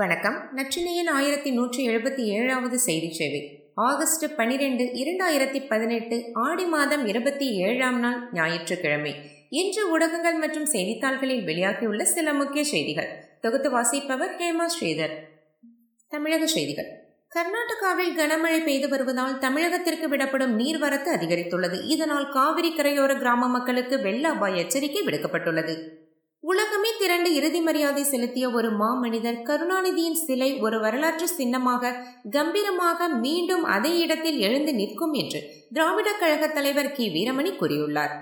வணக்கம். நற்றினையின் ஆயிரத்தி நூற்றி எழுபத்தி ஏழாவது செய்தி சேவை. ஆகஸ்ட் பனிரெண்டு இரண்டாயிரத்தி பதினெட்டு ஆடி மாதம் இருபத்தி ஏழாம் நாள் ஞாயிற்றுக்கிழமை. இன்று ஊடகங்கள் மற்றும் செய்தித்தாள்களில் வெளியாகியுள்ள சில முக்கிய செய்திகள். தொகுத்து வாசிப்பவர் ஹேமா ஸ்ரீதர். தமிழக செய்திகள். கர்நாடகாவில் கனமழை பெய்து வருவதால் தமிழகத்திற்கு விடப்படும் நீர்வரத்து அதிகரித்துள்ளது. இதனால் காவிரி கரையோர கிராம மக்களுக்கு வெள்ள அபாய எச்சரிக்கை விடுக்கப்பட்டுள்ளது. உலகமே திரண்டு இறுதி மரியாதை செலுத்திய ஒரு மாமனிதர் கருணாநிதியின் சிலை ஒரு வரலாற்று சின்னமாக கம்பீரமாக மீண்டும் அதே இடத்தில் எழுந்து நிற்கும் என்று திராவிட கழக தலைவர் கி. வீரமணி கூறியுள்ளார்.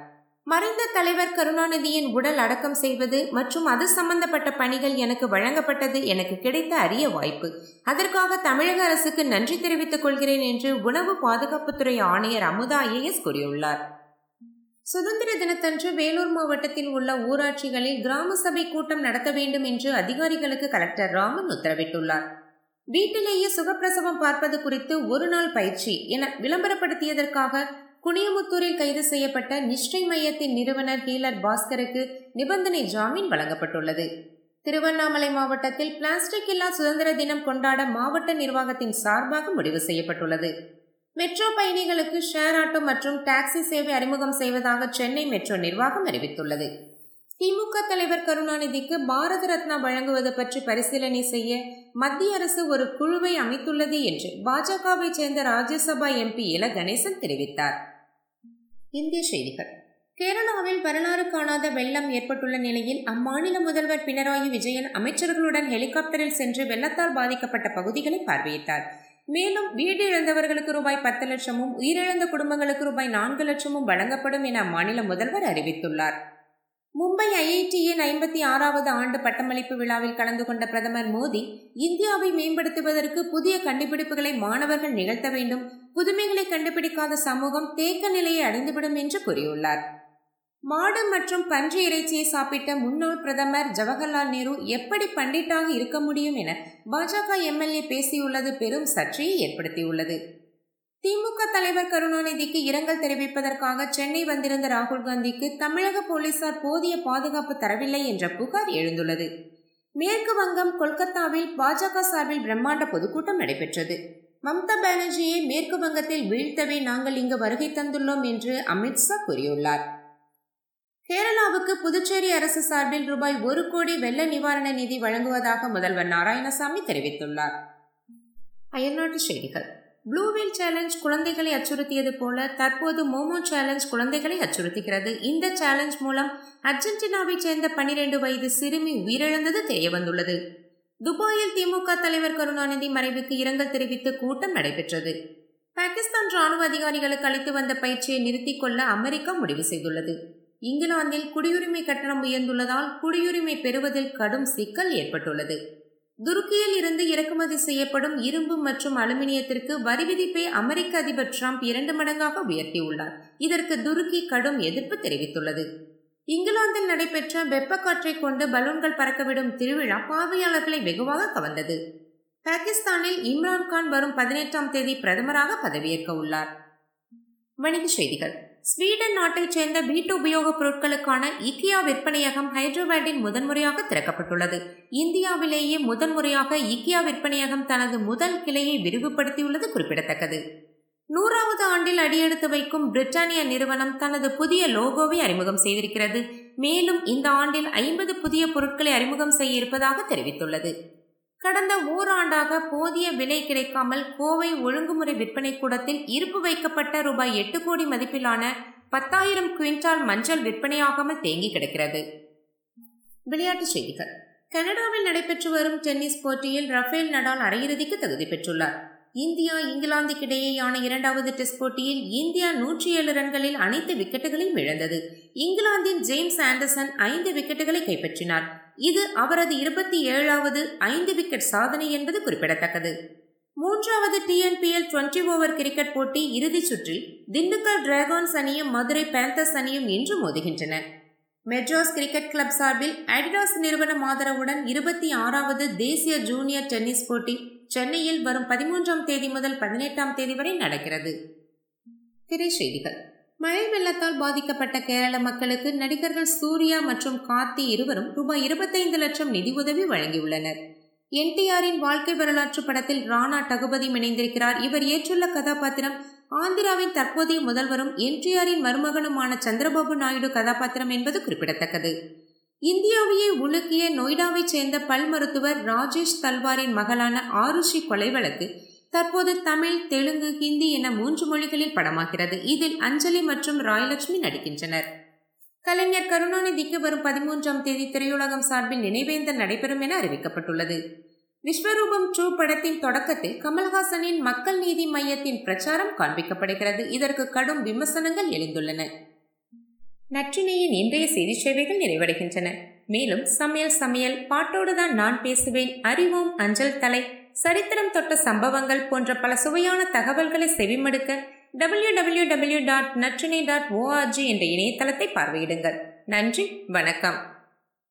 மறைந்த தலைவர் கருணாநிதியின் உடல் அடக்கம் செய்வது மற்றும் அது சம்பந்தப்பட்ட பணிகள் எனக்கு வழங்கப்பட்டது எனக்கு கிடைத்த அரிய வாய்ப்பு. அதற்காக தமிழக அரசுக்கு நன்றி தெரிவித்துக் கொள்கிறேன் என்று உணவு பாதுகாப்புத்துறை ஆணையர் அமுதா ஐஏஎஸ் கூறியுள்ளார். சுதந்திர தினத்தன்று வேலூர் மாவட்டத்தில் உள்ள ஊராட்சிகளில் கிராம சபை கூட்டம் நடத்த வேண்டும் என்று அதிகாரிகளுக்கு கலெக்டர் ராமன் உத்தரவிட்டுள்ளார். வீட்டிலேயே சுகப்பிரசவம் பார்ப்பது குறித்து ஒரு நாள் பயிற்சி என விளம்பரப்படுத்தியதற்காக குனியமுத்தூரில் கைது செய்யப்பட்ட நிஷ்டை மையத்தின் நிறுவனர் ஹீலர் பாஸ்கருக்கு நிபந்தனை ஜாமீன் வழங்கப்பட்டுள்ளது. திருவண்ணாமலை மாவட்டத்தில் பிளாஸ்டிக் இல்லா சுதந்திர தினம் கொண்டாட மாவட்ட நிர்வாகத்தின் சார்பாக முடிவு செய்யப்பட்டுள்ளது. மெட்ரோ பயணிகளுக்கு ஷேர் ஆட்டோ மற்றும் டாக்ஸி சேவை அறிமுகம் செய்வதாக சென்னை மெட்ரோ நிர்வாகம் அறிவித்துள்ளது. திமுக தலைவர் கருணாநிதிக்கு பாரத ரத்னா வழங்குவது பற்றி பரிசீலனை செய்ய மத்திய அரசு ஒரு குழுவை அமைத்துள்ளது என்று பாஜகவை சேர்ந்த ராஜ்யசபா எம்பி இல கணேசன் தெரிவித்தார். இந்திய செய்திகள். கேரளாவில் வரலாறு காணாத வெள்ளம் ஏற்பட்டுள்ள நிலையில் அம்மாநில முதல்வர் பினராயி விஜயன் அமைச்சர்களுடன் ஹெலிகாப்டரில் சென்று வெள்ளத்தால் பாதிக்கப்பட்ட பகுதிகளை பார்வையிட்டார். மேலும் வீடு இழந்தவர்களுக்கு ரூபாய் பத்து லட்சமும் உயிரிழந்த குடும்பங்களுக்கு ரூபாய் நான்கு லட்சமும் வழங்கப்படும் என அம்மாநில முதல்வர் அறிவித்துள்ளார். மும்பை ஐஐடியின் ஐம்பத்தி ஆறாவது ஆண்டு பட்டமளிப்பு விழாவில் கலந்து கொண்ட பிரதமர் மோடி இந்தியாவை மேம்படுத்துவதற்கு புதிய கண்டுபிடிப்புகளை மாணவர்கள் நிகழ்த்த வேண்டும் புதுமைகளை கண்டுபிடிக்காத சமூகம் தேக்க நிலையை அடைந்துவிடும் என்று கூறியுள்ளார். மாடு மற்றும் பன்றி இறைச்சியை சாப்பிட்ட முன்னாள் பிரதமர் ஜவஹர்லால் நேரு எப்படி பண்டிட்டாக இருக்க முடியும் என பாஜக எம்எல்ஏ பேசியுள்ளது பெரும் சர்ச்சையை ஏற்படுத்தியுள்ளது. திமுக தலைவர் கருணாநிதிக்கு இரங்கல் தெரிவிப்பதற்காக சென்னை வந்திருந்த ராகுல் காந்திக்கு தமிழக போலீசார் போதிய பாதுகாப்பு தரவில்லை என்ற புகார் எழுந்துள்ளது. மேற்கு வங்கம் கொல்கத்தாவில் பாஜக சார்பில் பிரம்மாண்ட பொதுக்கூட்டம் நடைபெற்றது. மம்தா பானர்ஜியை மேற்கு வங்கத்தில் வீழ்த்தவே நாங்கள் இங்கு வருகை தந்துள்ளோம் என்று அமித்ஷா கூறியுள்ளார். கேரளாவுக்கு புதுச்சேரி அரசு சார்பில் ரூபாய் ஒரு கோடி வெள்ள நிவாரண நிதி வழங்குவதாக முதல்வர் நாராயணசாமி தெரிவித்துள்ளார். அயல்நாட்டு செய்திகள். ப்ளூவில் சேலஞ்ச் குழந்தைகளை அச்சுறுத்தியது போல தற்போது மோமோ சேலஞ்ச் குழந்தைகளை அச்சுறுத்துகிறது. இந்த சேலஞ்ச் மூலம் அர்ஜென்டினாவை சேர்ந்த பனிரெண்டு வயது சிறுமி உயிரிழந்தது தெரியவந்துள்ளது. துபாயில் திமுக தலைவர் கருணாநிதி மறைவுக்கு இரங்கல் தெரிவித்து கூட்டம் நடைபெற்றது. பாகிஸ்தான் ராணுவ அதிகாரிகளுக்கு அளித்து வந்த பயிற்சியை நிறுத்திக் கொள்ள அமெரிக்கா முடிவு செய்துள்ளது. இங்கிலாந்தில் குடியுரிமை கட்டணம் உயர்ந்துள்ளதால் குடியுரிமை பெறுவதில் கடும் சிக்கல் ஏற்பட்டுள்ளது. துருக்கியில் இருந்து இறக்குமதி செய்யப்படும் இரும்பு மற்றும் அலுமினியத்திற்கு வரி விதிப்பை அமெரிக்க அதிபர் டிரம்ப் இரண்டு மடங்காக உயர்த்தியுள்ளார். இதற்கு துருக்கி கடும் எதிர்ப்பு தெரிவித்துள்ளது. இங்கிலாந்தில் நடைபெற்ற வெப்பக்காற்றை கொண்டு பலூன்கள் பறக்கவிடும் திருவிழா பார்வையாளர்களை வெகுவாக கவர்ந்தது. பாகிஸ்தானில் இம்ரான்கான் வரும் பதினெட்டாம் தேதி பிரதமராக பதவியேற்க உள்ளார் வணிகச் செய்திகள். ஸ்வீடன் நாட்டைச் சேர்ந்த வீட்டு உபயோகப் பொருட்களுக்கான இக்கியா விற்பனையகம் ஹைதராபாத்தில் முதன்முறையாக திறக்கப்பட்டுள்ளது. இந்தியாவிலேயே முதன்முறையாக இக்கியா விற்பனையகம் தனது முதல் கிளையை விரிவுபடுத்தியுள்ளது குறிப்பிடத்தக்கது. நூறாவது ஆண்டில் அடியெடுத்து வைக்கும் பிரிட்டானிய நிறுவனம் தனது புதிய லோகோவை அறிமுகம் செய்திருக்கிறது. மேலும் இந்த ஆண்டில் ஐம்பது புதிய பொருட்களை அறிமுகம் செய்ய இருப்பதாக தெரிவித்துள்ளது. கடந்த ஓராண்டாக போதிய விலை கிடைக்காமல் கோவை ஒழுங்குமுறை விற்பனை கூடத்தில் இருப்பு வைக்கப்பட்ட ரூபாய் எட்டு கோடி மதிப்பிலான பத்தாயிரம் குவிண்டால் மஞ்சள் விற்பனையாகாமல் தேங்கி கிடக்கிறது. விளையாட்டுச் செய்திகள். கனடாவில் நடைபெற்று வரும் டென்னிஸ் போட்டியில் ரஃபேல் நடால் அரையிறுதிக்கு தகுதி பெற்றுள்ளார். இந்தியா இங்கிலாந்துக்கிடையேயான இரண்டாவது டெஸ்ட் போட்டியில் இந்தியா நூற்றி ஏழு ரன்களில் அனைத்து விக்கெட்டுகளையும் இழந்தது. இங்கிலாந்தின் ஜேம்ஸ் ஆண்டர்சன் ஐந்து விக்கெட்டுகளை கைப்பற்றினார். இது அவரது இருபத்தி ஏழாவது ஐந்து விக்கெட் சாதனை என்பது குறிப்பிடத்தக்கது. மூன்றாவது டிஎன்பிஎல் டுவெண்டி ஓவர் கிரிக்கெட் போட்டி இறுதிச் சுற்றில் திண்டுக்கல் டிராகன்ஸ் அணியும் மதுரை பேந்தர்ஸ் அணியும் இன்று மோதுகின்றன. மெட்ராஸ் கிரிக்கெட் கிளப் சார்பில் அடிடாஸ் நிறுவனம் ஆதரவுடன் இருபத்தி ஆறாவது தேசிய ஜூனியர் டென்னிஸ் போட்டி சென்னையில் வரும் பதிமூன்றாம் தேதி முதல் பதினெட்டாம் தேதி வரை நடக்கிறது. திரை செய்திகள். மழை வெள்ளத்தால் பாதிக்கப்பட்ட கேரள மக்களுக்கு நடிகர்கள் சூர்யா மற்றும் கார்த்தி இருவரும் ரூபாய் இருபத்தைந்து லட்சம் நிதி உதவி வழங்கியுள்ளனர். என்டிஆரின் வாழ்க்கை வரலாற்று படத்தில் ராணா டகுபதி இணைந்திருக்கிறார். இவர் ஏற்றுள்ள கதாபாத்திரம் ஆந்திராவின் தற்போதைய முதல்வரும் என்டிஆரின் மருமகனுமான சந்திரபாபு நாயுடு கதாபாத்திரம் என்பது குறிப்பிடத்தக்கது. இந்தியாவையே உலுக்கிய நொய்டாவைச் சேர்ந்த பல் மருத்துவர் ராஜேஷ் தல்வாரின் மகளான ஆருஷி கொலை வழக்கு தற்போது தமிழ் தெலுங்கு ஹிந்தி என மூன்று மொழிகளில் படமாகிறது. இதில் அஞ்சலி மற்றும் ராயலட்சுமி நடிக்கின்றனர். கலைஞர் கருணாநிதிக்கு வரும் பதிமூன்றாம் தேதி திரையுலகம் சார்பில் நினைவேந்தல் நடைபெறும் என அறிவிக்கப்பட்டுள்ளது. விஸ்வரூபம் ட்ரூ படத்தின் தொடக்கத்தில் கமல்ஹாசனின் மக்கள் நீதி மையத்தின் பிரச்சாரம் காண்பிக்கப்படுகிறது. இதற்கு கடும் விமர்சனங்கள் எழுந்துள்ளன. நற்றினையின் இன்றைய செய்தி சேவைகள் நிறைவடைகின்றன. மேலும் சமையல் சமையல் பாட்டோடுதான் நான் பேசுவேன். அறிவோம் அஞ்சல் தலை. சரித்திரம் தொட்ட சம்பவங்கள் போன்ற பல சுவையான தகவல்களை செவிமடுக்க W W W dot Natrinai dot ORG என்ற இணையதளத்தை பார்வையிடுங்கள். நன்றி வணக்கம்.